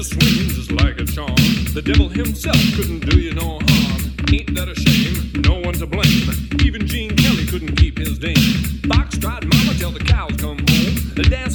the swings is like a charm. The devil himself couldn't do you no harm. Ain't that a shame? No one to blame. Even Gene Kelly couldn't keep his dame. Foxtrot mama till the cows come home. The dance